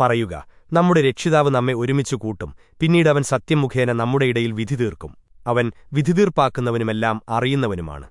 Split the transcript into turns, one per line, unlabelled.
പറയുക നമ്മുടെ രക്ഷിതാവ് നമ്മെ ഒരുമിച്ചു കൂട്ടും. പിന്നീട് അവൻ സത്യം മുഖേന നമ്മുടെ ഇടയിൽ വിധി തീർക്കും. അവൻ വിധിതീർപ്പാക്കുന്നവനുമെല്ലാം അറിയുന്നവനുമാണ്.